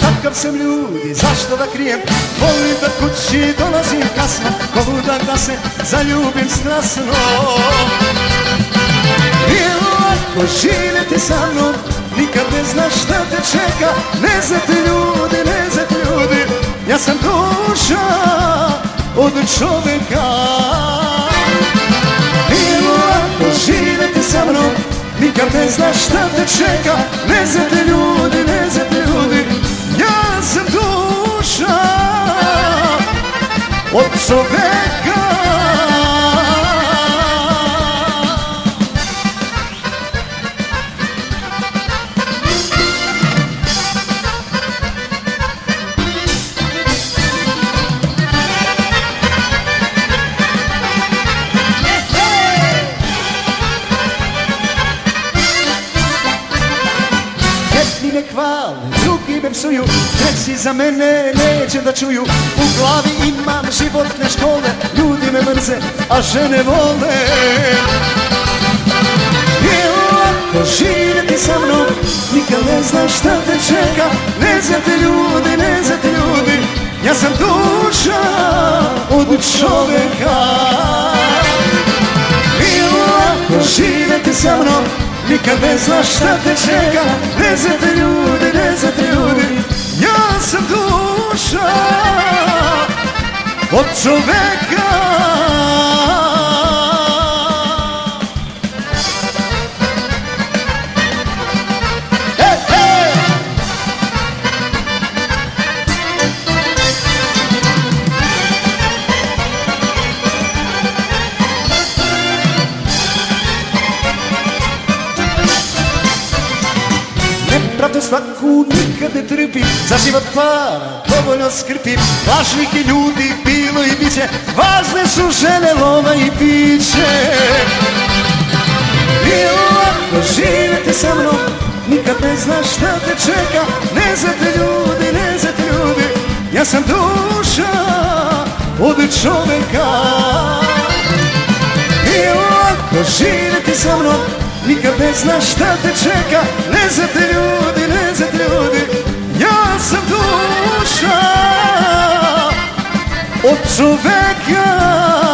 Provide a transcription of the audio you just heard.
Kakav sam ljudi, zašto da krijem? Volim da kući dolazim kasno Ko ludak da se zaljubim strasno. Nije lako živjeti sa mnom Nikad ne znaš šta te čeka. Ne znate ljudi, ne znate ljudi Ja sam duša od čoveka Nikad ne znaš šta te čeka Ne znate ljudi, ne znate ljudi Ja sam duša. Od čoveka Jedni me hvale, drugi me psuju Treći za mene neće da čuju. U glavi imam životne škole Ljudi me mrze, a žene vole. Je lako živjeti sa mnom Nikad ne znaš šta te čeka. Ne znate ljudi, ne znate ljudi Ja sam duša od čoveka. Nije lako živjeti sa mnom Nikad ne znaš šta te čeka. Ne znate ljudi, ne znate ljudi Ja sam duša. Od čoveka Nepravdu svaku nikad ne trpi. Za život para dovoljno skrpi. Lažnih i ljudi bilo i biće Važne su žene, lova i piće Nije lako živjeti sa mnom? Nikad ne znaš šta te čeka. Ne znate ljudi, ne znate ljudi. Ja sam duša od čoveka. Nije lako živjeti sa mnom? Nikad ne znaš šta te čeka. Ne znate ljudi, duša Od čoveka